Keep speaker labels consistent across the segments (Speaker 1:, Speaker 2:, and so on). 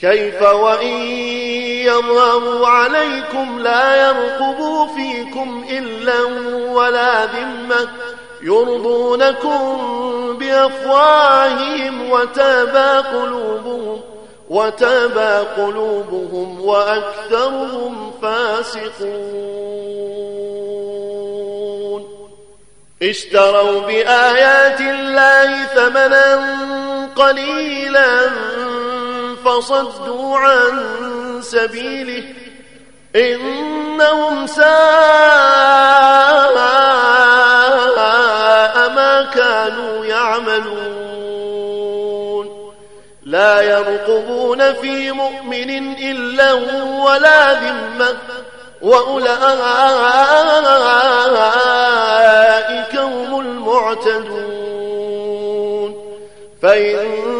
Speaker 1: كيف وإن يظهروا عليكم لا يرقبوا فيكم إلا ولا ذمة يرضونكم بأفواههم وتابى قلوبهم وتابى قلوبهم وأكثرهم فاسقون. اشتروا بآيات الله ثمنا قليلا فصدوا عن سبيله إنهم ساء ما كانوا يعملون. لا يرقبون في مؤمن إلا ولا ذمة وأولئك هم المعتدون. فإن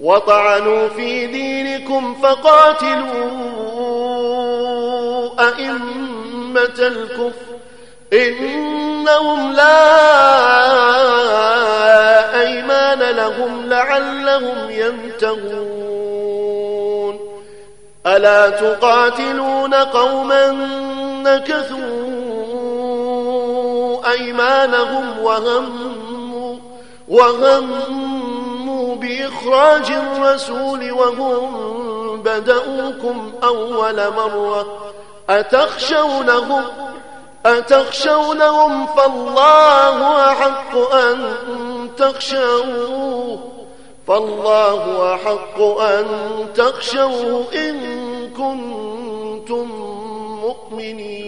Speaker 1: وطعنوا في دينكم فقاتلوا أئمة الكفر. إنهم لا أيمان لهم لعلهم ينتهون. ألا تقاتلون قوما نكثوا أيمانهم وهموا وهموا بإخراج الرسول وهم بدأوكم أول مرة. أتخشونهم؟ أتخشونهم فالله أحق أن تخشوه. فالله أحق أن تخشوه إن كنتم مؤمنين.